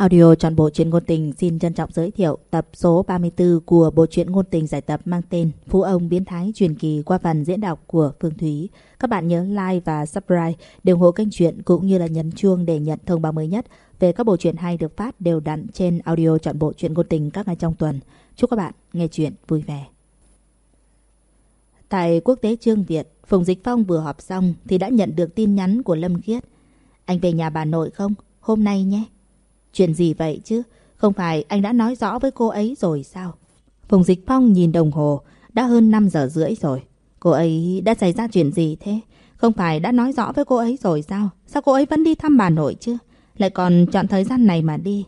Audio trọn bộ truyện ngôn tình xin trân trọng giới thiệu tập số 34 của bộ truyện ngôn tình giải tập mang tên Phú ông biến thái truyền kỳ qua phần diễn đọc của Phương Thúy. Các bạn nhớ like và subscribe để ủng hộ kênh truyện cũng như là nhấn chuông để nhận thông báo mới nhất về các bộ truyện hay được phát đều đặn trên audio trọn bộ truyện ngôn tình các ngày trong tuần. Chúc các bạn nghe truyện vui vẻ. Tại quốc tế Trương Việt, Phùng Dịch Phong vừa họp xong thì đã nhận được tin nhắn của Lâm Khiết. Anh về nhà bà nội không? Hôm nay nhé. Chuyện gì vậy chứ? Không phải anh đã nói rõ với cô ấy rồi sao? Phùng Dịch Phong nhìn đồng hồ, đã hơn 5 giờ rưỡi rồi. Cô ấy đã xảy ra chuyện gì thế? Không phải đã nói rõ với cô ấy rồi sao? Sao cô ấy vẫn đi thăm bà nội chứ? Lại còn chọn thời gian này mà đi.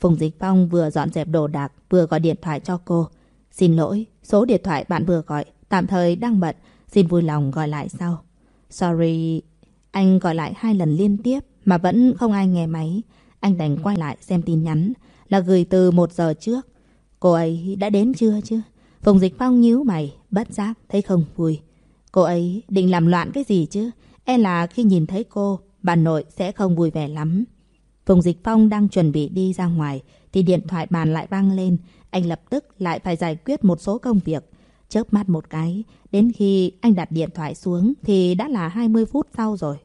Phùng Dịch Phong vừa dọn dẹp đồ đạc, vừa gọi điện thoại cho cô. Xin lỗi, số điện thoại bạn vừa gọi, tạm thời đang bận. Xin vui lòng gọi lại sau. Sorry, anh gọi lại hai lần liên tiếp mà vẫn không ai nghe máy. Anh đành quay lại xem tin nhắn là gửi từ một giờ trước. Cô ấy đã đến chưa chứ? Phùng Dịch Phong nhíu mày, bất giác, thấy không vui. Cô ấy định làm loạn cái gì chứ? E là khi nhìn thấy cô, bà nội sẽ không vui vẻ lắm. Phùng Dịch Phong đang chuẩn bị đi ra ngoài, thì điện thoại bàn lại vang lên. Anh lập tức lại phải giải quyết một số công việc. Chớp mắt một cái, đến khi anh đặt điện thoại xuống thì đã là 20 phút sau rồi.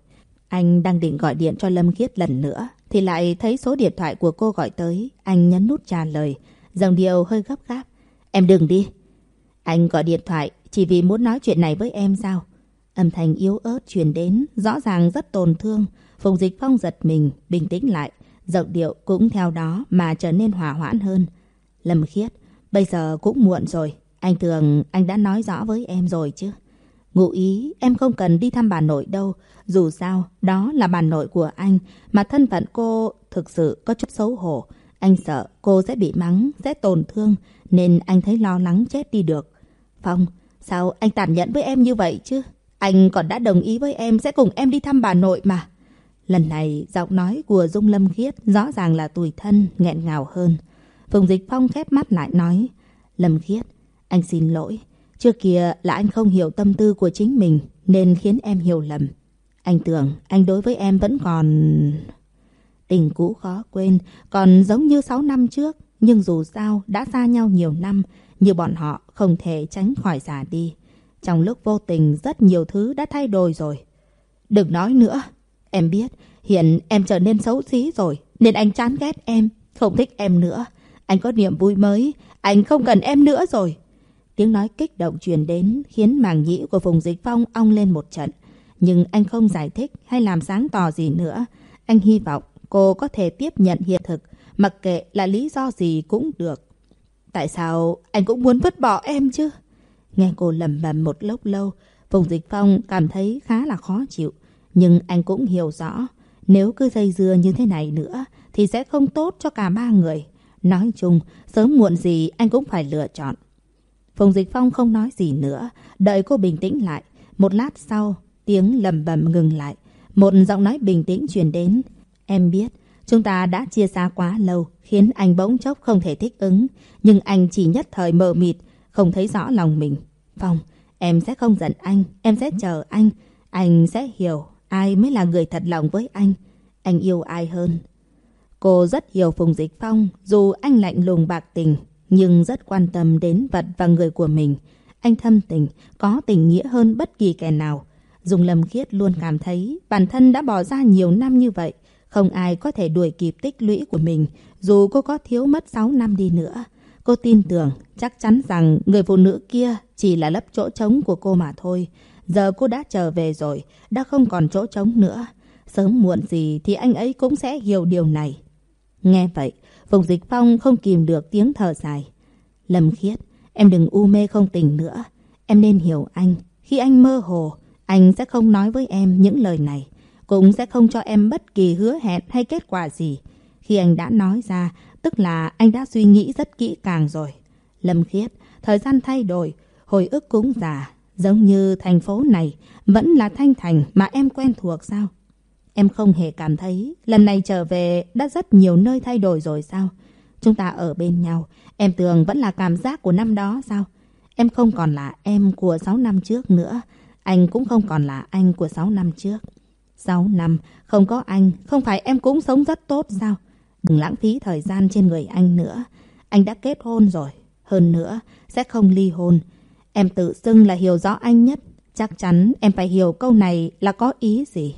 Anh đang định gọi điện cho Lâm Khiết lần nữa, thì lại thấy số điện thoại của cô gọi tới. Anh nhấn nút trả lời, giọng điệu hơi gấp gáp. Em đừng đi. Anh gọi điện thoại chỉ vì muốn nói chuyện này với em sao? Âm thanh yếu ớt truyền đến, rõ ràng rất tổn thương. Phùng Dịch Phong giật mình, bình tĩnh lại. Giọng điệu cũng theo đó mà trở nên hòa hoãn hơn. Lâm Khiết, bây giờ cũng muộn rồi. Anh thường anh đã nói rõ với em rồi chứ. Ngụ ý, em không cần đi thăm bà nội đâu. Dù sao, đó là bà nội của anh, mà thân phận cô thực sự có chút xấu hổ. Anh sợ cô sẽ bị mắng, sẽ tổn thương, nên anh thấy lo lắng chết đi được. Phong, sao anh tàn nhẫn với em như vậy chứ? Anh còn đã đồng ý với em sẽ cùng em đi thăm bà nội mà. Lần này, giọng nói của Dung Lâm Khiết rõ ràng là tủi thân, nghẹn ngào hơn. Phùng Dịch Phong khép mắt lại nói, Lâm Khiết, anh xin lỗi. Trước kia là anh không hiểu tâm tư của chính mình nên khiến em hiểu lầm. Anh tưởng anh đối với em vẫn còn... Tình cũ khó quên, còn giống như 6 năm trước. Nhưng dù sao đã xa nhau nhiều năm, như bọn họ không thể tránh khỏi già đi. Trong lúc vô tình rất nhiều thứ đã thay đổi rồi. Đừng nói nữa. Em biết hiện em trở nên xấu xí rồi nên anh chán ghét em, không thích em nữa. Anh có niềm vui mới, anh không cần em nữa rồi. Tiếng nói kích động truyền đến khiến màng nhĩ của Phùng Dịch Phong ong lên một trận. Nhưng anh không giải thích hay làm sáng tỏ gì nữa. Anh hy vọng cô có thể tiếp nhận hiện thực, mặc kệ là lý do gì cũng được. Tại sao anh cũng muốn vứt bỏ em chứ? Nghe cô lầm bầm một lúc lâu, Phùng Dịch Phong cảm thấy khá là khó chịu. Nhưng anh cũng hiểu rõ, nếu cứ dây dưa như thế này nữa thì sẽ không tốt cho cả ba người. Nói chung, sớm muộn gì anh cũng phải lựa chọn. Phùng Dịch Phong không nói gì nữa, đợi cô bình tĩnh lại. Một lát sau, tiếng lầm bầm ngừng lại. Một giọng nói bình tĩnh truyền đến. Em biết, chúng ta đã chia xa quá lâu, khiến anh bỗng chốc không thể thích ứng. Nhưng anh chỉ nhất thời mờ mịt, không thấy rõ lòng mình. Phong, em sẽ không giận anh, em sẽ chờ anh. Anh sẽ hiểu ai mới là người thật lòng với anh. Anh yêu ai hơn. Cô rất hiểu Phùng Dịch Phong, dù anh lạnh lùng bạc tình, nhưng rất quan tâm đến vật và người của mình. Anh thâm tình, có tình nghĩa hơn bất kỳ kẻ nào. Dung Lâm Khiết luôn cảm thấy bản thân đã bỏ ra nhiều năm như vậy. Không ai có thể đuổi kịp tích lũy của mình, dù cô có thiếu mất 6 năm đi nữa. Cô tin tưởng, chắc chắn rằng người phụ nữ kia chỉ là lấp chỗ trống của cô mà thôi. Giờ cô đã trở về rồi, đã không còn chỗ trống nữa. Sớm muộn gì thì anh ấy cũng sẽ hiểu điều này. Nghe vậy, Phùng Dịch Phong không kìm được tiếng thở dài. Lâm Khiết, em đừng u mê không tình nữa. Em nên hiểu anh. Khi anh mơ hồ, anh sẽ không nói với em những lời này. Cũng sẽ không cho em bất kỳ hứa hẹn hay kết quả gì. Khi anh đã nói ra, tức là anh đã suy nghĩ rất kỹ càng rồi. Lâm Khiết, thời gian thay đổi, hồi ức cũng già. Giống như thành phố này vẫn là Thanh Thành mà em quen thuộc sao? Em không hề cảm thấy lần này trở về đã rất nhiều nơi thay đổi rồi sao? Chúng ta ở bên nhau, em tưởng vẫn là cảm giác của năm đó sao? Em không còn là em của 6 năm trước nữa. Anh cũng không còn là anh của 6 năm trước. 6 năm, không có anh, không phải em cũng sống rất tốt sao? Đừng lãng phí thời gian trên người anh nữa. Anh đã kết hôn rồi. Hơn nữa, sẽ không ly hôn. Em tự xưng là hiểu rõ anh nhất. Chắc chắn em phải hiểu câu này là có ý gì.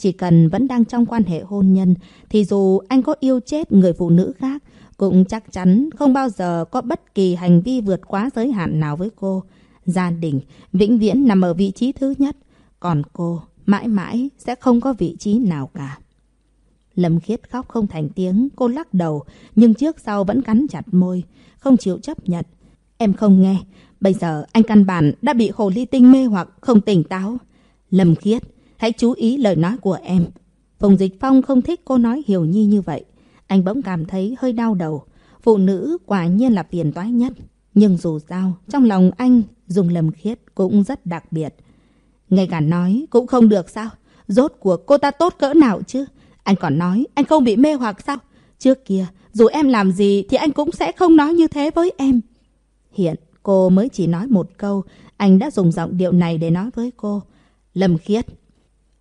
Chỉ cần vẫn đang trong quan hệ hôn nhân, thì dù anh có yêu chết người phụ nữ khác, cũng chắc chắn không bao giờ có bất kỳ hành vi vượt quá giới hạn nào với cô. Gia đình vĩnh viễn nằm ở vị trí thứ nhất, còn cô mãi mãi sẽ không có vị trí nào cả. Lâm Khiết khóc không thành tiếng, cô lắc đầu, nhưng trước sau vẫn cắn chặt môi, không chịu chấp nhận. Em không nghe, bây giờ anh căn bản đã bị hồ ly tinh mê hoặc không tỉnh táo. Lâm Khiết, hãy chú ý lời nói của em. Phùng Dịch Phong không thích cô nói hiểu nhi như vậy. Anh bỗng cảm thấy hơi đau đầu. Phụ nữ quả nhiên là phiền toái nhất. Nhưng dù sao, trong lòng anh, dùng lầm Khiết cũng rất đặc biệt. Ngay cả nói cũng không được sao? Rốt cuộc cô ta tốt cỡ nào chứ? Anh còn nói anh không bị mê hoặc sao? Trước kia, dù em làm gì thì anh cũng sẽ không nói như thế với em. Hiện, cô mới chỉ nói một câu, anh đã dùng giọng điệu này để nói với cô. Lâm khiết.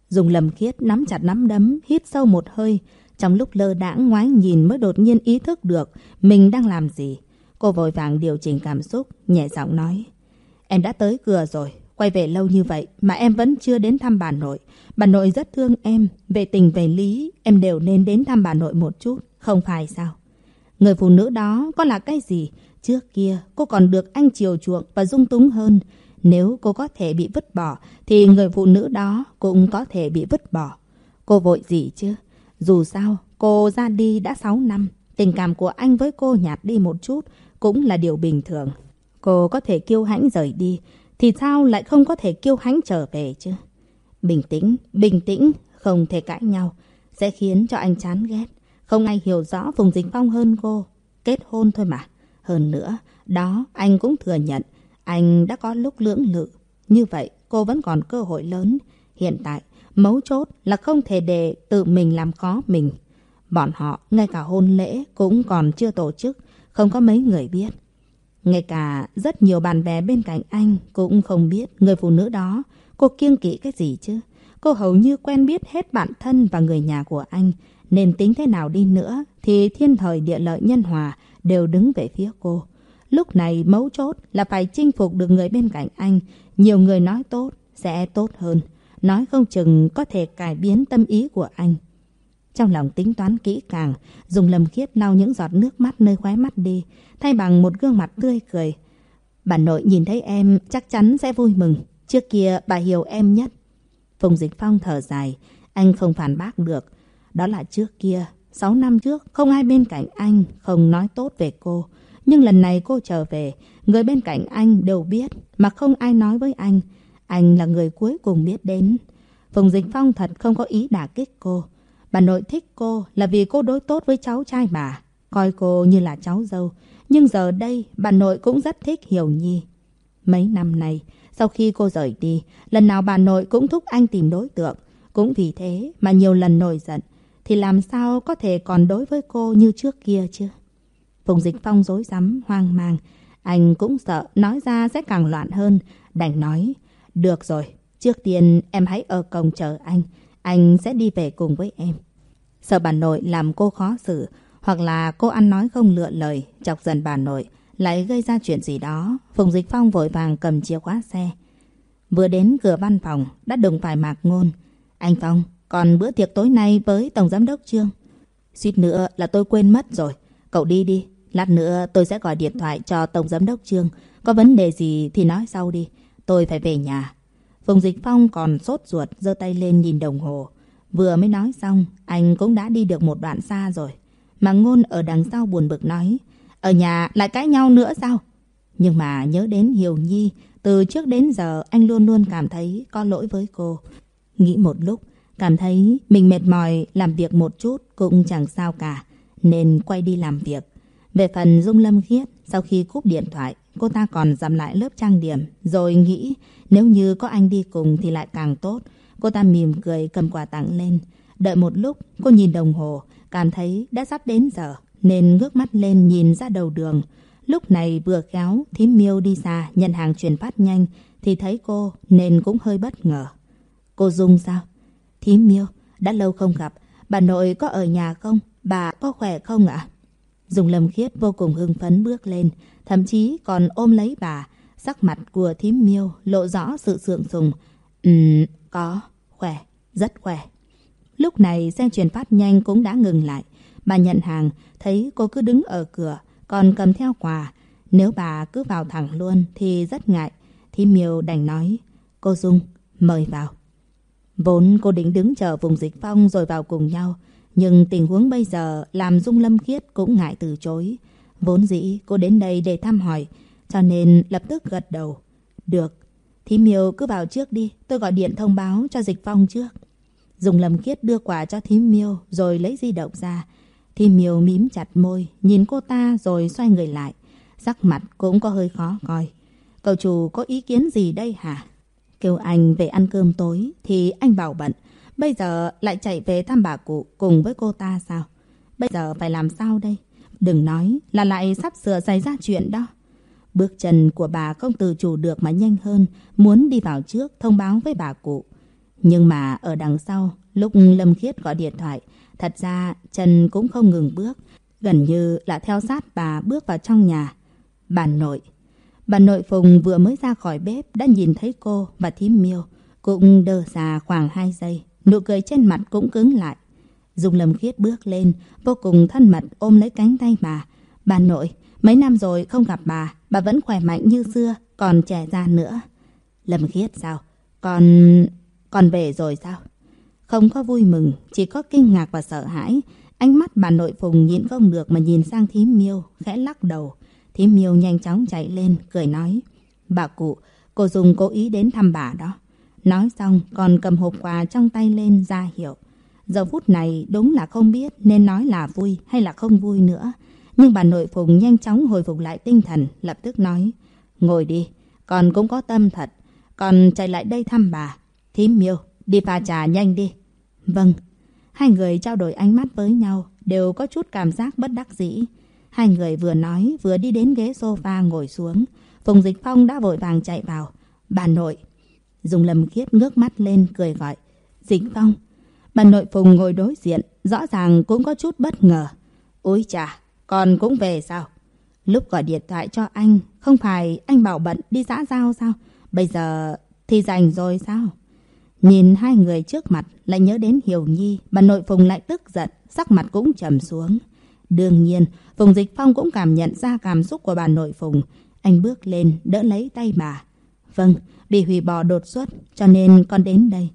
Dùng lầm khiết nắm chặt nắm đấm, hít sâu một hơi. Trong lúc lơ đãng ngoái nhìn mới đột nhiên ý thức được mình đang làm gì. Cô vội vàng điều chỉnh cảm xúc, nhẹ giọng nói. Em đã tới cửa rồi, Quay về lâu như vậy mà em vẫn chưa đến thăm bà nội. Bà nội rất thương em. Về tình về lý, em đều nên đến thăm bà nội một chút. Không phải sao? Người phụ nữ đó có là cái gì? Trước kia cô còn được anh chiều chuộng và dung túng hơn. Nếu cô có thể bị vứt bỏ thì người phụ nữ đó cũng có thể bị vứt bỏ. Cô vội gì chứ? Dù sao, cô ra đi đã 6 năm. Tình cảm của anh với cô nhạt đi một chút cũng là điều bình thường. Cô có thể kiêu hãnh rời đi, thì sao lại không có thể kiêu hãnh trở về chứ? Bình tĩnh, bình tĩnh, không thể cãi nhau, sẽ khiến cho anh chán ghét. Không ai hiểu rõ Phùng Dính Phong hơn cô. Kết hôn thôi mà. Hơn nữa, đó anh cũng thừa nhận, anh đã có lúc lưỡng lự. Như vậy, cô vẫn còn cơ hội lớn. Hiện tại, mấu chốt là không thể để tự mình làm khó mình. Bọn họ, ngay cả hôn lễ cũng còn chưa tổ chức, không có mấy người biết. Ngay cả rất nhiều bạn bè bên cạnh anh cũng không biết người phụ nữ đó cô kiêng kỵ cái gì chứ. Cô hầu như quen biết hết bạn thân và người nhà của anh. Nên tính thế nào đi nữa thì thiên thời địa lợi nhân hòa đều đứng về phía cô. Lúc này mấu chốt là phải chinh phục được người bên cạnh anh. Nhiều người nói tốt sẽ tốt hơn. Nói không chừng có thể cải biến tâm ý của anh. Trong lòng tính toán kỹ càng, dùng lầm khiết lau những giọt nước mắt nơi khóe mắt đi, thay bằng một gương mặt tươi cười. Bà nội nhìn thấy em chắc chắn sẽ vui mừng. Trước kia bà hiểu em nhất. Phùng Dịch Phong thở dài, anh không phản bác được. Đó là trước kia, 6 năm trước, không ai bên cạnh anh không nói tốt về cô. Nhưng lần này cô trở về, người bên cạnh anh đều biết, mà không ai nói với anh. Anh là người cuối cùng biết đến. Phùng Dịch Phong thật không có ý đả kích cô. Bà nội thích cô là vì cô đối tốt với cháu trai bà, coi cô như là cháu dâu. Nhưng giờ đây, bà nội cũng rất thích Hiểu Nhi. Mấy năm nay, sau khi cô rời đi, lần nào bà nội cũng thúc anh tìm đối tượng. Cũng vì thế mà nhiều lần nổi giận, thì làm sao có thể còn đối với cô như trước kia chứ? Phùng Dịch Phong rối rắm hoang mang. Anh cũng sợ nói ra sẽ càng loạn hơn. Đành nói, được rồi, trước tiên em hãy ở cổng chờ anh. Anh sẽ đi về cùng với em. Sợ bà nội làm cô khó xử, hoặc là cô ăn nói không lựa lời, chọc dần bà nội, lại gây ra chuyện gì đó. Phùng Dịch Phong vội vàng cầm chìa khóa xe. Vừa đến cửa văn phòng, đã đừng phải mạc ngôn. Anh Phong, còn bữa tiệc tối nay với Tổng Giám đốc Trương. Suýt nữa là tôi quên mất rồi. Cậu đi đi. Lát nữa tôi sẽ gọi điện thoại cho Tổng Giám đốc Trương. Có vấn đề gì thì nói sau đi. Tôi phải về nhà. Phùng Dịch Phong còn sốt ruột, giơ tay lên nhìn đồng hồ. Vừa mới nói xong, anh cũng đã đi được một đoạn xa rồi. Mà ngôn ở đằng sau buồn bực nói, ở nhà lại cãi nhau nữa sao? Nhưng mà nhớ đến Hiểu Nhi, từ trước đến giờ anh luôn luôn cảm thấy có lỗi với cô. Nghĩ một lúc, cảm thấy mình mệt mỏi làm việc một chút cũng chẳng sao cả, nên quay đi làm việc. Về phần Dung Lâm Khiết, sau khi cúp điện thoại, cô ta còn dặm lại lớp trang điểm, rồi nghĩ nếu như có anh đi cùng thì lại càng tốt. Cô ta mỉm cười cầm quà tặng lên. Đợi một lúc, cô nhìn đồng hồ, cảm thấy đã sắp đến giờ, nên ngước mắt lên nhìn ra đầu đường. Lúc này vừa khéo, thím miêu đi xa nhận hàng chuyển phát nhanh, thì thấy cô nên cũng hơi bất ngờ. Cô Dung sao? Thím miêu, đã lâu không gặp, bà nội có ở nhà không? bà có khỏe không ạ? Dùng Lâm Khiết vô cùng hưng phấn bước lên, thậm chí còn ôm lấy bà. Sắc mặt của thím miêu lộ rõ sự sượng sùng. Ừ, có, khỏe, rất khỏe. Lúc này xe chuyển phát nhanh cũng đã ngừng lại. Bà nhận hàng, thấy cô cứ đứng ở cửa, còn cầm theo quà. Nếu bà cứ vào thẳng luôn thì rất ngại. Thím miêu đành nói, cô Dung, mời vào. Vốn cô định đứng chờ vùng dịch phong rồi vào cùng nhau. Nhưng tình huống bây giờ làm Dung Lâm Khiết cũng ngại từ chối. Vốn dĩ cô đến đây để thăm hỏi, cho nên lập tức gật đầu. Được, Thí Miêu cứ vào trước đi, tôi gọi điện thông báo cho Dịch Phong trước. Dung Lâm Khiết đưa quà cho Thí Miêu rồi lấy di động ra. Thí Miêu mím chặt môi, nhìn cô ta rồi xoay người lại. Sắc mặt cũng có hơi khó coi. Cậu chủ có ý kiến gì đây hả? Kêu anh về ăn cơm tối thì anh bảo bận. Bây giờ lại chạy về thăm bà cụ cùng với cô ta sao? Bây giờ phải làm sao đây? Đừng nói là lại sắp sửa xảy ra chuyện đó. Bước chân của bà không tự chủ được mà nhanh hơn, muốn đi vào trước thông báo với bà cụ. Nhưng mà ở đằng sau, lúc Lâm Khiết gọi điện thoại, thật ra Trần cũng không ngừng bước, gần như là theo sát bà bước vào trong nhà. Bà nội. Bà nội Phùng vừa mới ra khỏi bếp đã nhìn thấy cô và thím miêu, cũng đơ xa khoảng 2 giây. Nụ cười trên mặt cũng cứng lại. Dung Lâm Khiết bước lên, vô cùng thân mật ôm lấy cánh tay bà. Bà nội, mấy năm rồi không gặp bà, bà vẫn khỏe mạnh như xưa, còn trẻ ra nữa. Lâm Khiết sao? Còn... còn về rồi sao? Không có vui mừng, chỉ có kinh ngạc và sợ hãi. Ánh mắt bà nội Phùng nhịn không được mà nhìn sang thím miêu, khẽ lắc đầu. Thím miêu nhanh chóng chạy lên, cười nói. Bà cụ, cô dùng cố ý đến thăm bà đó. Nói xong còn cầm hộp quà trong tay lên ra hiệu. Giờ phút này đúng là không biết nên nói là vui hay là không vui nữa. Nhưng bà nội Phùng nhanh chóng hồi phục lại tinh thần, lập tức nói. Ngồi đi, con cũng có tâm thật. Con chạy lại đây thăm bà. Thím miêu, đi pha trà nhanh đi. Vâng. Hai người trao đổi ánh mắt với nhau, đều có chút cảm giác bất đắc dĩ. Hai người vừa nói vừa đi đến ghế sofa ngồi xuống. Phùng Dịch Phong đã vội vàng chạy vào. Bà nội, Dùng lầm khiết ngước mắt lên cười gọi. Dính Phong. Bà nội Phùng ngồi đối diện, rõ ràng cũng có chút bất ngờ. Ôi chà, con cũng về sao? Lúc gọi điện thoại cho anh, không phải anh bảo bận đi xã giao sao? Bây giờ thì rảnh rồi sao? Nhìn hai người trước mặt lại nhớ đến Hiểu Nhi, bà nội Phùng lại tức giận, sắc mặt cũng trầm xuống. Đương nhiên, Phùng Dịch Phong cũng cảm nhận ra cảm xúc của bà nội Phùng. Anh bước lên, đỡ lấy tay bà. Vâng, bị hủy bỏ đột xuất, cho nên con đến đây.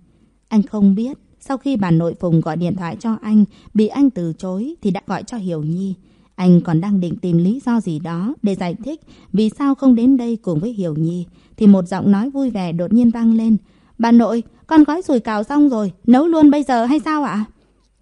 Anh không biết, sau khi bà nội Phùng gọi điện thoại cho anh, bị anh từ chối thì đã gọi cho Hiểu Nhi. Anh còn đang định tìm lý do gì đó để giải thích vì sao không đến đây cùng với Hiểu Nhi. Thì một giọng nói vui vẻ đột nhiên vang lên. Bà nội, con gói sủi cảo xong rồi, nấu luôn bây giờ hay sao ạ?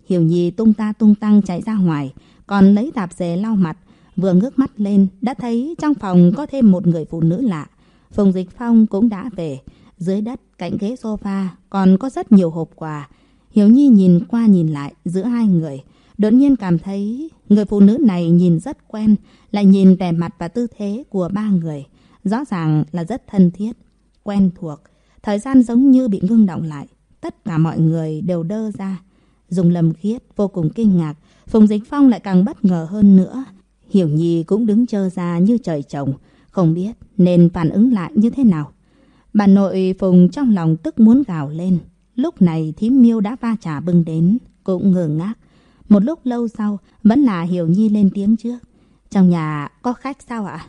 Hiểu Nhi tung ta tung tăng chạy ra ngoài, còn lấy tạp dề lau mặt. Vừa ngước mắt lên, đã thấy trong phòng có thêm một người phụ nữ lạ. Phùng Dịch Phong cũng đã về. Dưới đất, cạnh ghế sofa, còn có rất nhiều hộp quà. Hiểu Nhi nhìn qua nhìn lại giữa hai người. Đột nhiên cảm thấy người phụ nữ này nhìn rất quen, lại nhìn vẻ mặt và tư thế của ba người. Rõ ràng là rất thân thiết, quen thuộc. Thời gian giống như bị ngưng động lại. Tất cả mọi người đều đơ ra. Dùng lầm khiết, vô cùng kinh ngạc. Phùng Dịch Phong lại càng bất ngờ hơn nữa. Hiểu Nhi cũng đứng chơ ra như trời trồng. Không biết nên phản ứng lại như thế nào. Bà nội Phùng trong lòng tức muốn gào lên. Lúc này thím miêu đã va trả bưng đến, cũng ngơ ngác. Một lúc lâu sau, vẫn là Hiểu Nhi lên tiếng trước. Trong nhà có khách sao ạ?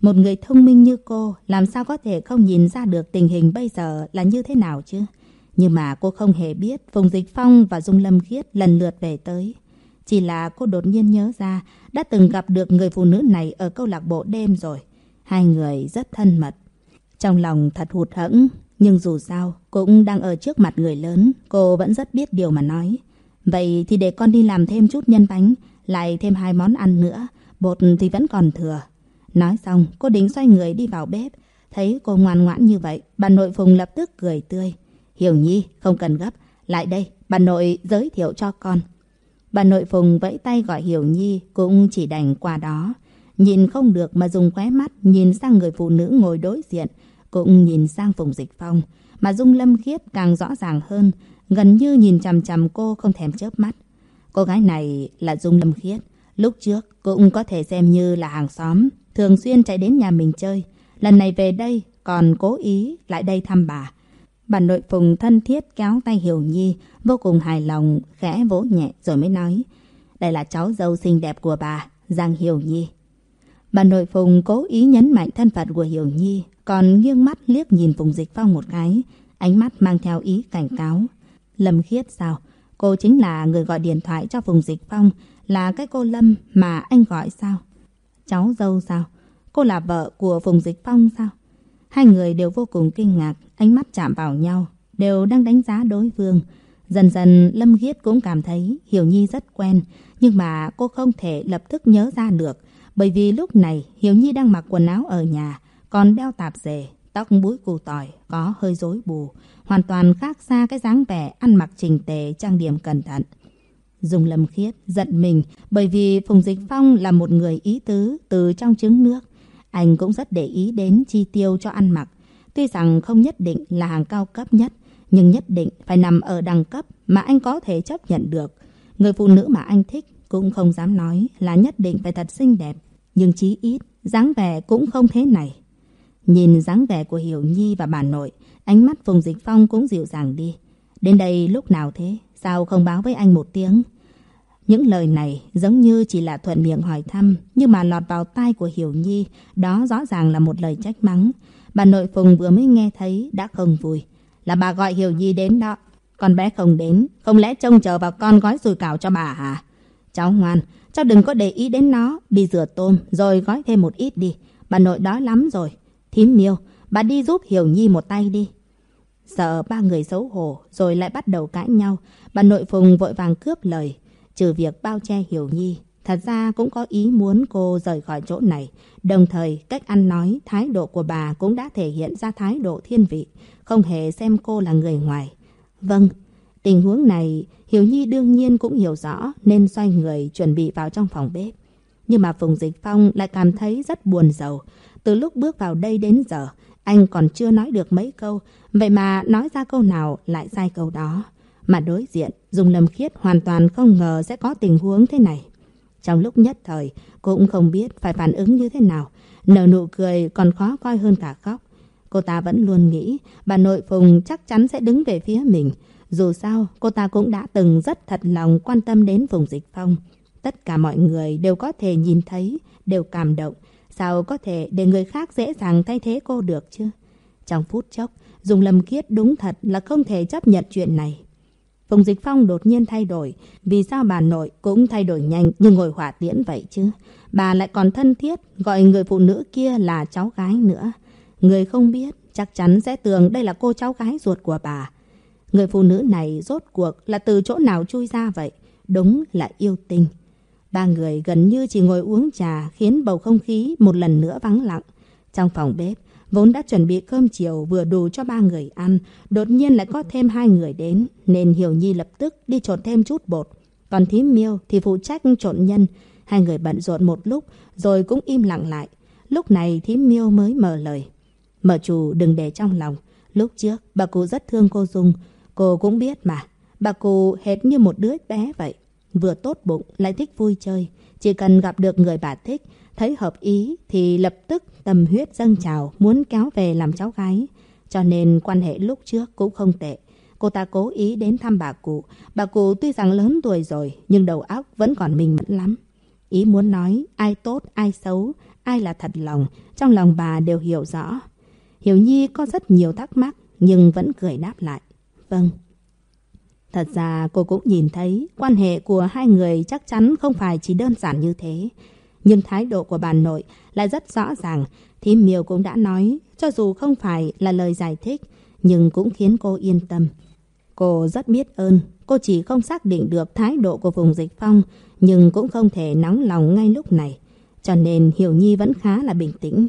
Một người thông minh như cô, làm sao có thể không nhìn ra được tình hình bây giờ là như thế nào chứ? Nhưng mà cô không hề biết Phùng Dịch Phong và Dung Lâm Khiết lần lượt về tới. Chỉ là cô đột nhiên nhớ ra đã từng gặp được người phụ nữ này ở câu lạc bộ đêm rồi. Hai người rất thân mật. Trong lòng thật hụt hẫng, nhưng dù sao cũng đang ở trước mặt người lớn, cô vẫn rất biết điều mà nói. Vậy thì để con đi làm thêm chút nhân bánh, lại thêm hai món ăn nữa, bột thì vẫn còn thừa. Nói xong, cô đính xoay người đi vào bếp. Thấy cô ngoan ngoãn như vậy, bà nội Phùng lập tức cười tươi. Hiểu Nhi, không cần gấp. Lại đây, bà nội giới thiệu cho con. Bà nội Phùng vẫy tay gọi Hiểu Nhi cũng chỉ đành qua đó. Nhìn không được mà dùng khóe mắt nhìn sang người phụ nữ ngồi đối diện, cũng nhìn sang Phùng Dịch Phong. Mà Dung Lâm Khiết càng rõ ràng hơn, gần như nhìn chằm chằm cô không thèm chớp mắt. Cô gái này là Dung Lâm Khiết. Lúc trước cũng có thể xem như là hàng xóm, thường xuyên chạy đến nhà mình chơi. Lần này về đây còn cố ý lại đây thăm bà. Bà nội Phùng thân thiết kéo tay Hiểu Nhi, vô cùng hài lòng, khẽ vỗ nhẹ rồi mới nói. Đây là cháu dâu xinh đẹp của bà, Giang Hiểu Nhi. Bà nội Phùng cố ý nhấn mạnh thân phận của Hiểu Nhi, còn nghiêng mắt liếc nhìn Phùng Dịch Phong một cái, ánh mắt mang theo ý cảnh cáo. Lâm Khiết sao? Cô chính là người gọi điện thoại cho Phùng Dịch Phong, là cái cô Lâm mà anh gọi sao? Cháu dâu sao? Cô là vợ của Phùng Dịch Phong sao? Hai người đều vô cùng kinh ngạc, ánh mắt chạm vào nhau, đều đang đánh giá đối phương. Dần dần Lâm Khiết cũng cảm thấy Hiểu Nhi rất quen, nhưng mà cô không thể lập tức nhớ ra được. Bởi vì lúc này Hiểu Nhi đang mặc quần áo ở nhà, còn đeo tạp dề, tóc búi cù tỏi, có hơi rối bù. Hoàn toàn khác xa cái dáng vẻ ăn mặc trình tề, trang điểm cẩn thận. Dùng Lâm Khiết giận mình bởi vì Phùng Dịch Phong là một người ý tứ từ trong trứng nước. Anh cũng rất để ý đến chi tiêu cho ăn mặc. Tuy rằng không nhất định là hàng cao cấp nhất, nhưng nhất định phải nằm ở đẳng cấp mà anh có thể chấp nhận được. Người phụ nữ mà anh thích cũng không dám nói là nhất định phải thật xinh đẹp, nhưng chí ít dáng vẻ cũng không thế này. Nhìn dáng vẻ của Hiểu Nhi và bà nội, ánh mắt Phùng Dịch Phong cũng dịu dàng đi. Đến đây lúc nào thế? Sao không báo với anh một tiếng? Những lời này giống như chỉ là thuận miệng hỏi thăm, nhưng mà lọt vào tai của Hiểu Nhi, đó rõ ràng là một lời trách mắng. Bà nội Phùng vừa mới nghe thấy đã không vui. Là bà gọi Hiểu Nhi đến đó. Con bé không đến, không lẽ trông chờ vào con gói sùi cảo cho bà hả? Cháu ngoan, cháu đừng có để ý đến nó, đi rửa tôm rồi gói thêm một ít đi. Bà nội đói lắm rồi. Thím miêu, bà đi giúp Hiểu Nhi một tay đi. Sợ ba người xấu hổ rồi lại bắt đầu cãi nhau, bà nội Phùng vội vàng cướp lời. Trừ việc bao che Hiểu Nhi, thật ra cũng có ý muốn cô rời khỏi chỗ này. Đồng thời, cách ăn nói, thái độ của bà cũng đã thể hiện ra thái độ thiên vị, không hề xem cô là người ngoài. Vâng, tình huống này Hiểu Nhi đương nhiên cũng hiểu rõ nên xoay người chuẩn bị vào trong phòng bếp. Nhưng mà Phùng Dịch Phong lại cảm thấy rất buồn rầu. Từ lúc bước vào đây đến giờ, anh còn chưa nói được mấy câu, vậy mà nói ra câu nào lại sai câu đó. Mà đối diện, Dung Lâm Khiết hoàn toàn không ngờ sẽ có tình huống thế này. Trong lúc nhất thời, cũng không biết phải phản ứng như thế nào. Nở nụ cười còn khó coi hơn cả khóc. Cô ta vẫn luôn nghĩ bà nội Phùng chắc chắn sẽ đứng về phía mình. Dù sao, cô ta cũng đã từng rất thật lòng quan tâm đến Phùng Dịch Phong. Tất cả mọi người đều có thể nhìn thấy, đều cảm động. Sao có thể để người khác dễ dàng thay thế cô được chứ? Trong phút chốc, dùng Lâm Kiết đúng thật là không thể chấp nhận chuyện này. Phùng Dịch Phong đột nhiên thay đổi. Vì sao bà nội cũng thay đổi nhanh như ngồi hỏa tiễn vậy chứ? Bà lại còn thân thiết, gọi người phụ nữ kia là cháu gái nữa. Người không biết, chắc chắn sẽ tưởng đây là cô cháu gái ruột của bà. Người phụ nữ này rốt cuộc là từ chỗ nào chui ra vậy? Đúng là yêu tinh. Ba người gần như chỉ ngồi uống trà khiến bầu không khí một lần nữa vắng lặng. Trong phòng bếp, vốn đã chuẩn bị cơm chiều vừa đủ cho ba người ăn, đột nhiên lại có thêm hai người đến, nên Hiểu Nhi lập tức đi trộn thêm chút bột. Còn thím miêu thì phụ trách trộn nhân, hai người bận rộn một lúc rồi cũng im lặng lại. Lúc này thím miêu mới mở lời. Mở chủ đừng để trong lòng, lúc trước bà cụ rất thương cô Dung, cô cũng biết mà, bà cụ hệt như một đứa bé vậy. Vừa tốt bụng lại thích vui chơi, chỉ cần gặp được người bà thích, thấy hợp ý thì lập tức tâm huyết dâng trào muốn kéo về làm cháu gái. Cho nên quan hệ lúc trước cũng không tệ. Cô ta cố ý đến thăm bà cụ. Bà cụ tuy rằng lớn tuổi rồi nhưng đầu óc vẫn còn minh mẫn lắm. Ý muốn nói ai tốt, ai xấu, ai là thật lòng, trong lòng bà đều hiểu rõ. Hiểu Nhi có rất nhiều thắc mắc nhưng vẫn cười đáp lại. Vâng. Thật ra cô cũng nhìn thấy quan hệ của hai người chắc chắn không phải chỉ đơn giản như thế. Nhưng thái độ của bà nội lại rất rõ ràng. Thím Miêu cũng đã nói, cho dù không phải là lời giải thích, nhưng cũng khiến cô yên tâm. Cô rất biết ơn, cô chỉ không xác định được thái độ của vùng dịch phong, nhưng cũng không thể nóng lòng ngay lúc này. Cho nên Hiểu Nhi vẫn khá là bình tĩnh.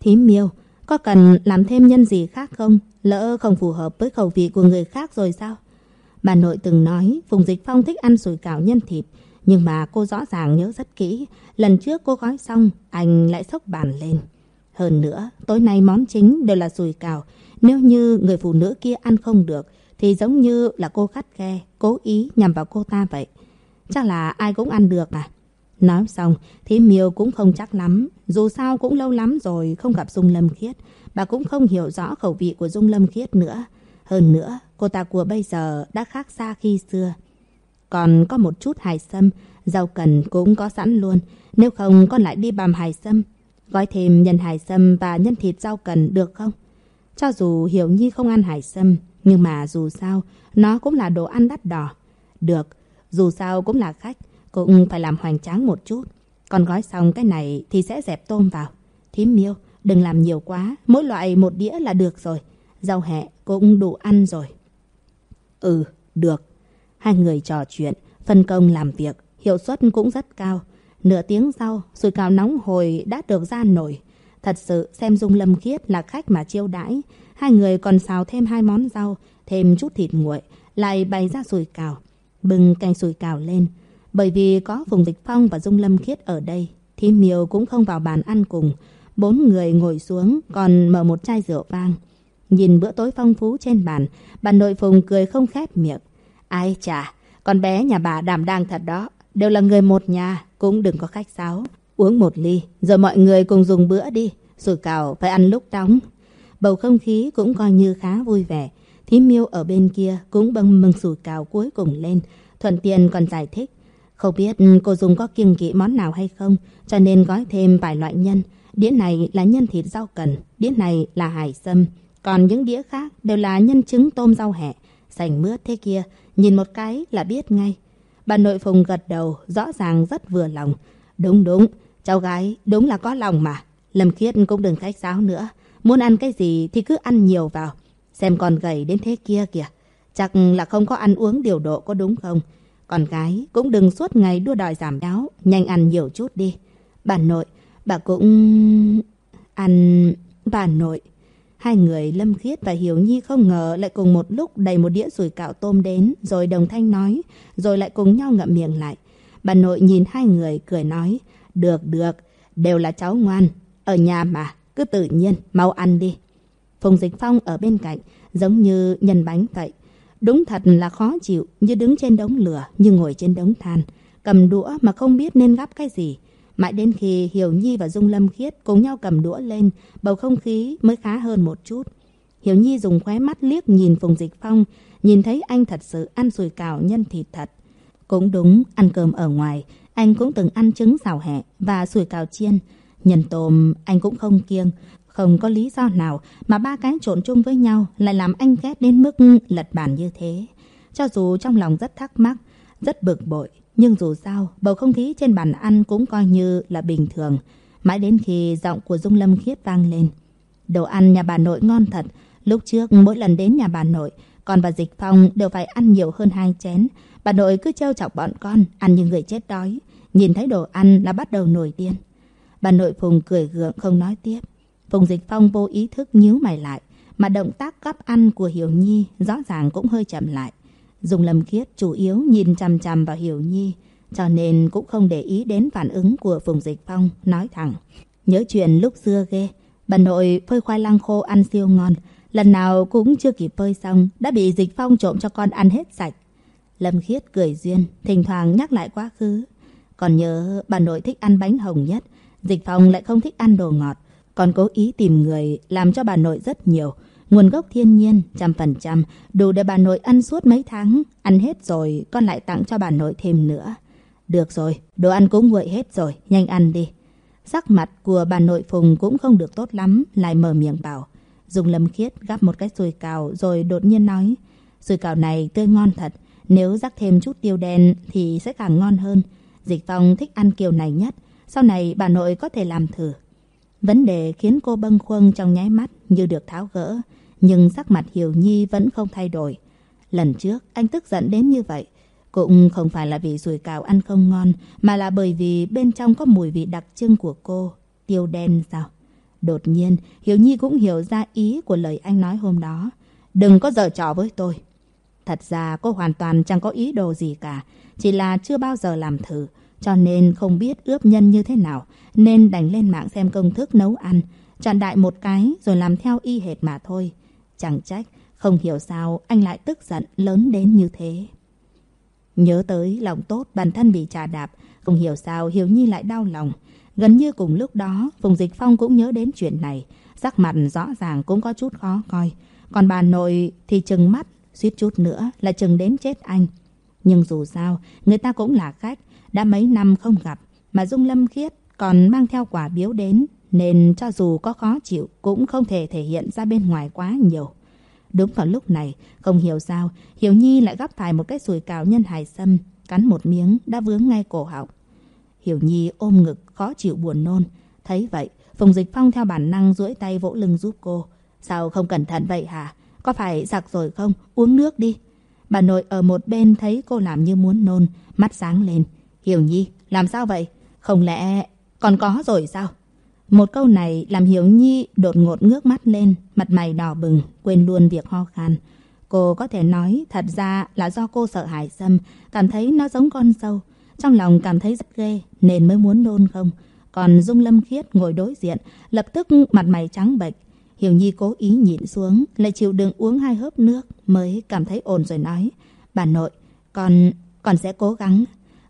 Thím Miêu, có cần làm thêm nhân gì khác không? Lỡ không phù hợp với khẩu vị của người khác rồi sao? Bà nội từng nói Phùng Dịch Phong thích ăn sủi cảo nhân thịt, nhưng mà cô rõ ràng nhớ rất kỹ. Lần trước cô gói xong, anh lại sốc bàn lên. Hơn nữa, tối nay món chính đều là sùi cào. Nếu như người phụ nữ kia ăn không được, thì giống như là cô khắt khe, cố ý nhằm vào cô ta vậy. chắc là ai cũng ăn được à? Nói xong, thì miêu cũng không chắc lắm. Dù sao cũng lâu lắm rồi không gặp Dung Lâm Khiết. Bà cũng không hiểu rõ khẩu vị của Dung Lâm Khiết nữa. Hơn nữa, cô ta của bây giờ đã khác xa khi xưa. Còn có một chút hải sâm, rau cần cũng có sẵn luôn. Nếu không con lại đi bằm hải sâm. Gói thêm nhân hải sâm và nhân thịt rau cần được không? Cho dù Hiểu Nhi không ăn hải sâm, nhưng mà dù sao, nó cũng là đồ ăn đắt đỏ. Được, dù sao cũng là khách, cũng phải làm hoành tráng một chút. Còn gói xong cái này thì sẽ dẹp tôm vào. Thím miêu, đừng làm nhiều quá, mỗi loại một đĩa là được rồi. Rau hẹ cũng đủ ăn rồi. Ừ, được. Hai người trò chuyện, phân công làm việc, hiệu suất cũng rất cao. Nửa tiếng sau, sùi cào nóng hồi đã được ra nổi. Thật sự xem Dung Lâm Khiết là khách mà chiêu đãi. Hai người còn xào thêm hai món rau, thêm chút thịt nguội, lại bày ra sùi cào. Bưng canh sùi cào lên. Bởi vì có Phùng Dịch Phong và Dung Lâm Khiết ở đây, thì Miêu cũng không vào bàn ăn cùng. Bốn người ngồi xuống còn mở một chai rượu vang. Nhìn bữa tối phong phú trên bàn, bà nội Phùng cười không khép miệng. Ai chà, con bé nhà bà đảm đang thật đó. Đều là người một nhà, cũng đừng có khách sáo. Uống một ly, rồi mọi người cùng dùng bữa đi. Sủi cảo phải ăn lúc đóng. Bầu không khí cũng coi như khá vui vẻ. Thí miêu ở bên kia cũng bâng mừng sủi cảo cuối cùng lên. Thuận tiện còn giải thích. Không biết cô dùng có kiêng kỵ món nào hay không, cho nên gói thêm vài loại nhân. Đĩa này là nhân thịt rau cần, đĩa này là hải sâm. Còn những đĩa khác đều là nhân trứng tôm rau hẹ. Sành mướt thế kia, nhìn một cái là biết ngay. Bà nội Phùng gật đầu, rõ ràng rất vừa lòng. Đúng đúng, cháu gái đúng là có lòng mà. Lâm Khiết cũng đừng khách sáo nữa. Muốn ăn cái gì thì cứ ăn nhiều vào. Xem còn gầy đến thế kia kìa. Chắc là không có ăn uống điều độ có đúng không? Con gái cũng đừng suốt ngày đua đòi giảm béo. Nhanh ăn nhiều chút đi. Bà nội, bà cũng... Ăn... Bà nội... Hai người Lâm Khiết và Hiểu Nhi không ngờ lại cùng một lúc đầy một đĩa sủi cạo tôm đến, rồi đồng thanh nói, rồi lại cùng nhau ngậm miệng lại. Bà nội nhìn hai người cười nói, được được, đều là cháu ngoan, ở nhà mà, cứ tự nhiên, mau ăn đi. Phùng Dịch Phong ở bên cạnh, giống như nhân bánh vậy. Đúng thật là khó chịu, như đứng trên đống lửa, như ngồi trên đống than. Cầm đũa mà không biết nên gắp cái gì. Mãi đến khi Hiểu Nhi và Dung Lâm Khiết cùng nhau cầm đũa lên, bầu không khí mới khá hơn một chút. Hiểu Nhi dùng khóe mắt liếc nhìn Phùng Dịch Phong, nhìn thấy anh thật sự ăn sùi cảo nhân thịt thật. Cũng đúng, ăn cơm ở ngoài, anh cũng từng ăn trứng xào hẹ và sủi cào chiên. Nhân tôm anh cũng không kiêng, không có lý do nào mà ba cái trộn chung với nhau lại làm anh ghét đến mức lật bàn như thế. Cho dù trong lòng rất thắc mắc, rất bực bội, nhưng dù sao, bầu không khí trên bàn ăn cũng coi như là bình thường. Mãi đến khi giọng của Dung Lâm Khiết vang lên. Đồ ăn nhà bà nội ngon thật. Lúc trước mỗi lần đến nhà bà nội, con và Dịch Phong đều phải ăn nhiều hơn hai chén. Bà nội cứ trêu chọc bọn con, ăn như người chết đói. Nhìn thấy đồ ăn là bắt đầu nổi điên. Bà nội Phùng cười gượng không nói tiếp. Phùng Dịch Phong vô ý thức nhíu mày lại. Mà động tác gắp ăn của Hiểu Nhi rõ ràng cũng hơi chậm lại. Dùng Lâm Khiết chủ yếu nhìn chằm chằm vào Hiểu Nhi, cho nên cũng không để ý đến phản ứng của Phùng Dịch Phong, nói thẳng. Nhớ chuyện lúc xưa ghê, bà nội phơi khoai lang khô ăn siêu ngon, lần nào cũng chưa kịp phơi xong, đã bị Dịch Phong trộm cho con ăn hết sạch. Lâm Khiết cười duyên, thỉnh thoảng nhắc lại quá khứ. Còn nhớ bà nội thích ăn bánh hồng nhất, Dịch Phong lại không thích ăn đồ ngọt, còn cố ý tìm người làm cho bà nội rất nhiều, Nguồn gốc thiên nhiên, trăm phần trăm, đủ để bà nội ăn suốt mấy tháng. Ăn hết rồi, con lại tặng cho bà nội thêm nữa. Được rồi, đồ ăn cũng nguội hết rồi, nhanh ăn đi. Sắc mặt của bà nội Phùng cũng không được tốt lắm, lại mở miệng bảo. Dùng lâm khiết gắp một cái sùi cào rồi đột nhiên nói. Sùi cào này tươi ngon thật, nếu rắc thêm chút tiêu đen thì sẽ càng ngon hơn. Dịch Phong thích ăn kiểu này nhất, sau này bà nội có thể làm thử. Vấn đề khiến cô bâng khuâng trong nháy mắt như được tháo gỡ. Nhưng sắc mặt Hiểu Nhi vẫn không thay đổi. Lần trước anh tức giận đến như vậy. Cũng không phải là vì rùi cào ăn không ngon, mà là bởi vì bên trong có mùi vị đặc trưng của cô. Tiêu đen sao? Đột nhiên, Hiểu Nhi cũng hiểu ra ý của lời anh nói hôm đó. Đừng có giở trò với tôi. Thật ra cô hoàn toàn chẳng có ý đồ gì cả. Chỉ là chưa bao giờ làm thử. Cho nên không biết ướp nhân như thế nào. Nên đành lên mạng xem công thức nấu ăn. Chọn đại một cái rồi làm theo y hệt mà thôi. Chẳng trách, không hiểu sao anh lại tức giận lớn đến như thế. Nhớ tới lòng tốt bản thân bị trà đạp, không hiểu sao hiếu Nhi lại đau lòng. Gần như cùng lúc đó, Phùng Dịch Phong cũng nhớ đến chuyện này. Sắc mặt rõ ràng cũng có chút khó coi. Còn bà nội thì chừng mắt, suýt chút nữa là chừng đến chết anh. Nhưng dù sao, người ta cũng là khách, đã mấy năm không gặp. Mà Dung Lâm Khiết còn mang theo quả biếu đến, nên cho dù có khó chịu cũng không thể thể hiện ra bên ngoài quá nhiều. Đúng vào lúc này, không hiểu sao, Hiểu Nhi lại gắp phải một cái sùi cào nhân hải sâm, cắn một miếng đã vướng ngay cổ họng. Hiểu Nhi ôm ngực, khó chịu buồn nôn. Thấy vậy, Phùng Dịch Phong theo bản năng duỗi tay vỗ lưng giúp cô. Sao không cẩn thận vậy hả? Có phải giặc rồi không? Uống nước đi. Bà nội ở một bên thấy cô làm như muốn nôn, mắt sáng lên. Hiểu Nhi, làm sao vậy? Không lẽ còn có rồi sao? Một câu này làm Hiểu Nhi đột ngột ngước mắt lên, mặt mày đỏ bừng, quên luôn việc ho khan. Cô có thể nói thật ra là do cô sợ hải sâm, cảm thấy nó giống con sâu. Trong lòng cảm thấy rất ghê nên mới muốn nôn không. Còn Dung Lâm Khiết ngồi đối diện, lập tức mặt mày trắng bệch. Hiểu Nhi cố ý nhịn xuống, lại chịu đựng uống hai hớp nước mới cảm thấy ổn rồi nói. Bà nội, con, con sẽ cố gắng.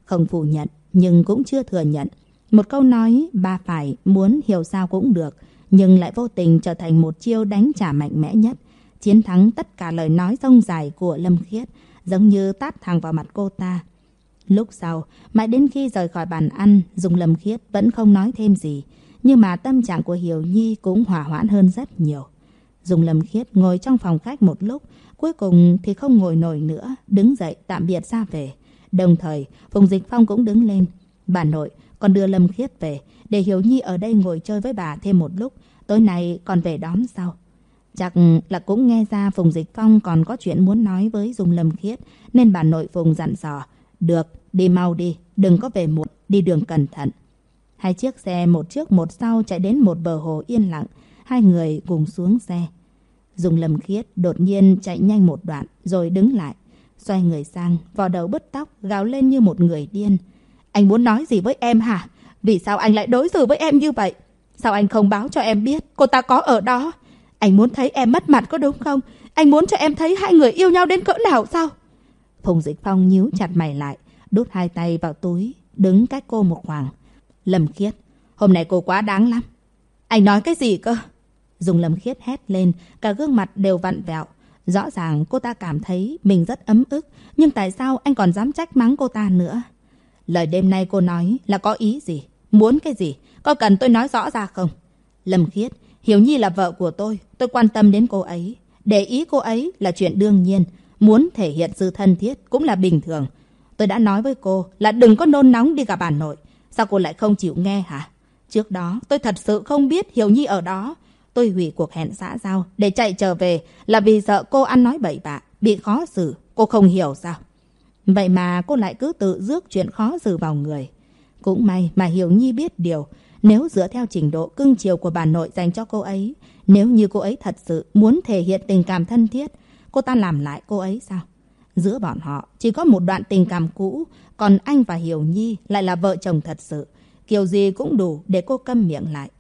Không phủ nhận, nhưng cũng chưa thừa nhận. Một câu nói, ba phải muốn hiểu sao cũng được, nhưng lại vô tình trở thành một chiêu đánh trả mạnh mẽ nhất. Chiến thắng tất cả lời nói rông dài của Lâm Khiết, giống như tát thẳng vào mặt cô ta. Lúc sau, mãi đến khi rời khỏi bàn ăn, Dung Lâm Khiết vẫn không nói thêm gì. Nhưng mà tâm trạng của Hiểu Nhi cũng hỏa hoãn hơn rất nhiều. Dung Lâm Khiết ngồi trong phòng khách một lúc, cuối cùng thì không ngồi nổi nữa, đứng dậy tạm biệt ra về. Đồng thời, Phùng Dịch Phong cũng đứng lên. Bà nội, còn đưa Lâm Khiết về, để Hiểu Nhi ở đây ngồi chơi với bà thêm một lúc. Tối nay còn về đón sau. Chắc là cũng nghe ra Phùng Dịch Phong còn có chuyện muốn nói với Dung Lâm Khiết, nên bà nội Phùng dặn dò. Được, đi mau đi, đừng có về muộn, đi đường cẩn thận. Hai chiếc xe một trước một sau chạy đến một bờ hồ yên lặng, hai người cùng xuống xe. Dung Lâm Khiết đột nhiên chạy nhanh một đoạn rồi đứng lại, xoay người sang, vò đầu bứt tóc, gào lên như một người điên. Anh muốn nói gì với em hả? Vì sao anh lại đối xử với em như vậy? Sao anh không báo cho em biết cô ta có ở đó? Anh muốn thấy em mất mặt có đúng không? Anh muốn cho em thấy hai người yêu nhau đến cỡ nào sao? Phùng Dịch Phong nhíu chặt mày lại, đút hai tay vào túi, đứng cách cô một khoảng. Lâm Khiết, hôm nay cô quá đáng lắm. Anh nói cái gì cơ? Dùng Lâm Khiết hét lên, cả gương mặt đều vặn vẹo. Rõ ràng cô ta cảm thấy mình rất ấm ức, nhưng tại sao anh còn dám trách mắng cô ta nữa? Lời đêm nay cô nói là có ý gì? Muốn cái gì? Có cần tôi nói rõ ra không? Lâm Khiết, Hiểu Nhi là vợ của tôi. Tôi quan tâm đến cô ấy. Để ý cô ấy là chuyện đương nhiên. Muốn thể hiện sự thân thiết cũng là bình thường. Tôi đã nói với cô là đừng có nôn nóng đi gặp bà nội. Sao cô lại không chịu nghe hả? Trước đó tôi thật sự không biết Hiểu Nhi ở đó. Tôi hủy cuộc hẹn xã giao để chạy trở về là vì sợ cô ăn nói bậy bạ, bị khó xử. Cô không hiểu sao? Vậy mà cô lại cứ tự rước chuyện khó xử vào người. Cũng may mà Hiểu Nhi biết điều. Nếu dựa theo trình độ cưng chiều của bà nội dành cho cô ấy, nếu như cô ấy thật sự muốn thể hiện tình cảm thân thiết, cô ta làm lại cô ấy sao? Giữa bọn họ chỉ có một đoạn tình cảm cũ, còn anh và Hiểu Nhi lại là vợ chồng thật sự. Kiểu gì cũng đủ để cô câm miệng lại.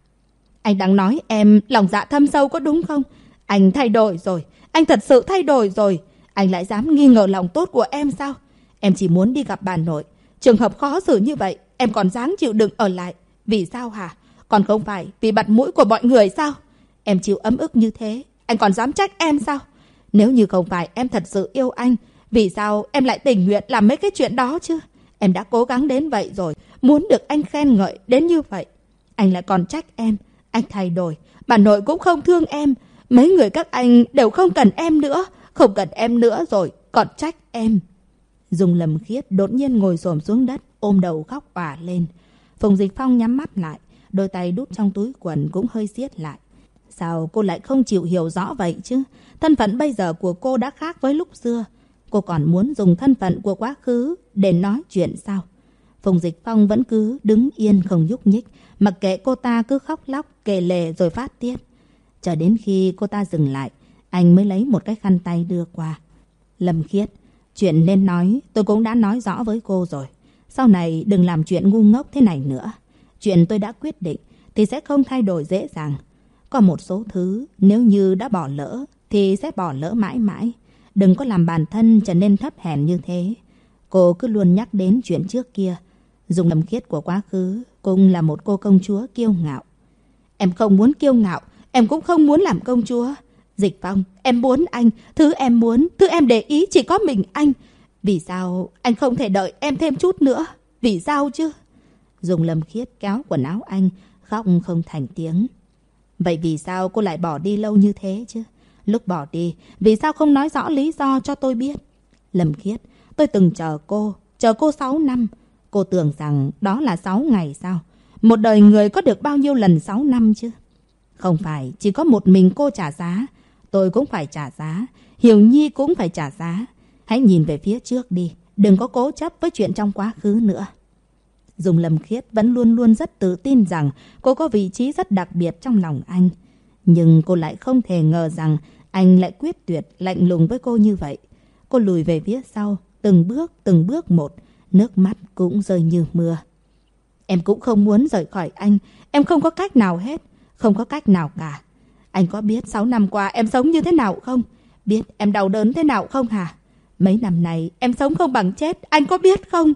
Anh đang nói em lòng dạ thâm sâu có đúng không? Anh thay đổi rồi, anh thật sự thay đổi rồi. Anh lại dám nghi ngờ lòng tốt của em sao? Em chỉ muốn đi gặp bà nội. Trường hợp khó xử như vậy, em còn dáng chịu đựng ở lại. Vì sao hả? Còn không phải vì bặt mũi của mọi người sao? Em chịu ấm ức như thế, anh còn dám trách em sao? Nếu như không phải em thật sự yêu anh, vì sao em lại tình nguyện làm mấy cái chuyện đó chứ? Em đã cố gắng đến vậy rồi, muốn được anh khen ngợi đến như vậy. Anh lại còn trách em, anh thay đổi, bà nội cũng không thương em. Mấy người các anh đều không cần em nữa, không cần em nữa rồi, còn trách em. Dùng lầm khiết đột nhiên ngồi xổm xuống đất, ôm đầu khóc òa lên. Phùng Dịch Phong nhắm mắt lại, đôi tay đút trong túi quần cũng hơi siết lại. Sao cô lại không chịu hiểu rõ vậy chứ? Thân phận bây giờ của cô đã khác với lúc xưa. Cô còn muốn dùng thân phận của quá khứ để nói chuyện sao? Phùng Dịch Phong vẫn cứ đứng yên không nhúc nhích, mặc kệ cô ta cứ khóc lóc, kề lệ rồi phát tiết. Chờ đến khi cô ta dừng lại, anh mới lấy một cái khăn tay đưa qua. Lâm Khiết, chuyện nên nói tôi cũng đã nói rõ với cô rồi. Sau này đừng làm chuyện ngu ngốc thế này nữa. Chuyện tôi đã quyết định thì sẽ không thay đổi dễ dàng. Có một số thứ nếu như đã bỏ lỡ thì sẽ bỏ lỡ mãi mãi. Đừng có làm bản thân trở nên thấp hèn như thế. Cô cứ luôn nhắc đến chuyện trước kia. Dùng lầm khiết của quá khứ cũng là một cô công chúa kiêu ngạo. Em không muốn kiêu ngạo, em cũng không muốn làm công chúa. Dịch Phong, em muốn anh, thứ em muốn, thứ em để ý chỉ có mình anh. Vì sao anh không thể đợi em thêm chút nữa? Vì sao chứ? Dùng lâm khiết kéo quần áo anh, khóc không thành tiếng. Vậy vì sao cô lại bỏ đi lâu như thế chứ? Lúc bỏ đi, vì sao không nói rõ lý do cho tôi biết? Lâm khiết, tôi từng chờ cô, chờ cô 6 năm. Cô tưởng rằng đó là 6 ngày sao? Một đời người có được bao nhiêu lần 6 năm chứ? Không phải chỉ có một mình cô trả giá. Tôi cũng phải trả giá. Hiểu Nhi cũng phải trả giá. Hãy nhìn về phía trước đi. Đừng có cố chấp với chuyện trong quá khứ nữa. Dùng Lâm Khiết vẫn luôn luôn rất tự tin rằng cô có vị trí rất đặc biệt trong lòng anh. Nhưng cô lại không thể ngờ rằng anh lại quyết tuyệt, lạnh lùng với cô như vậy. Cô lùi về phía sau, từng bước, từng bước một, nước mắt cũng rơi như mưa. Em cũng không muốn rời khỏi anh, em không có cách nào hết, không có cách nào cả. Anh có biết 6 năm qua em sống như thế nào không? Biết em đau đớn thế nào không hả? Mấy năm này em sống không bằng chết, anh có biết không?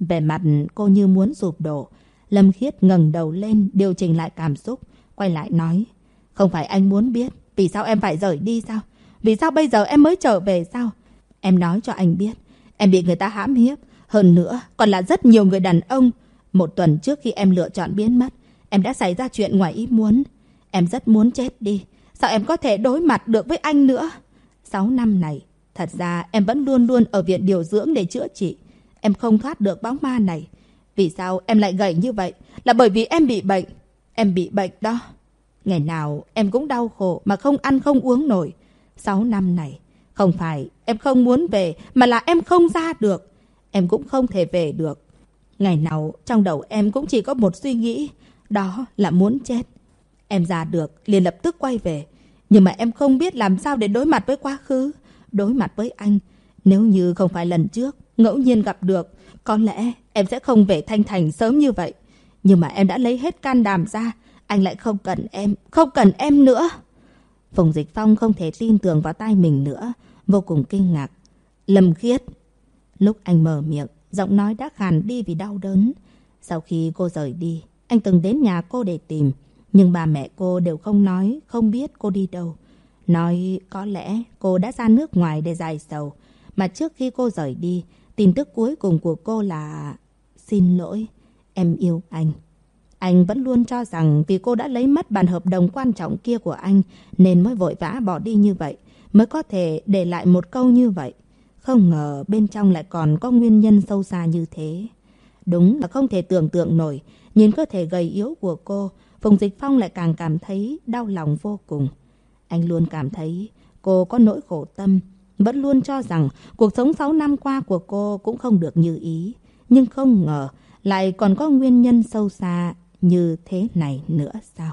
Về mặt cô như muốn sụp đổ. Lâm Khiết ngẩng đầu lên, điều chỉnh lại cảm xúc, quay lại nói. Không phải anh muốn biết, vì sao em phải rời đi sao? Vì sao bây giờ em mới trở về sao? Em nói cho anh biết, em bị người ta hãm hiếp. Hơn nữa, còn là rất nhiều người đàn ông. Một tuần trước khi em lựa chọn biến mất, em đã xảy ra chuyện ngoài ý muốn. Em rất muốn chết đi. Sao em có thể đối mặt được với anh nữa? Sáu năm này, thật ra em vẫn luôn luôn ở viện điều dưỡng để chữa trị. Em không thoát được bóng ma này. Vì sao em lại gầy như vậy? Là bởi vì em bị bệnh. Em bị bệnh đó. Ngày nào em cũng đau khổ mà không ăn không uống nổi. Sáu năm này, không phải em không muốn về mà là em không ra được. Em cũng không thể về được. Ngày nào trong đầu em cũng chỉ có một suy nghĩ. Đó là muốn chết. Em ra được liền lập tức quay về. Nhưng mà em không biết làm sao để đối mặt với quá khứ. Đối mặt với anh. Nếu như không phải lần trước ngẫu nhiên gặp được, có lẽ em sẽ không về Thanh Thành sớm như vậy. Nhưng mà em đã lấy hết can đảm ra, anh lại không cần em, không cần em nữa. Phùng Dịch Phong không thể tin tưởng vào tai mình nữa, vô cùng kinh ngạc. Lâm khiết. Lúc anh mở miệng, giọng nói đã khàn đi vì đau đớn. Sau khi cô rời đi, anh từng đến nhà cô để tìm. Nhưng bà mẹ cô đều không nói, không biết cô đi đâu. Nói có lẽ cô đã ra nước ngoài để giải sầu. Mà trước khi cô rời đi, Tin tức cuối cùng của cô là... Xin lỗi, em yêu anh. Anh vẫn luôn cho rằng vì cô đã lấy mất bản hợp đồng quan trọng kia của anh nên mới vội vã bỏ đi như vậy, mới có thể để lại một câu như vậy. Không ngờ bên trong lại còn có nguyên nhân sâu xa như thế. Đúng là không thể tưởng tượng nổi, nhìn cơ thể gầy yếu của cô, Phùng Dịch Phong lại càng cảm thấy đau lòng vô cùng. Anh luôn cảm thấy cô có nỗi khổ tâm, vẫn luôn cho rằng cuộc sống 6 năm qua của cô cũng không được như ý. Nhưng không ngờ lại còn có nguyên nhân sâu xa như thế này nữa sao?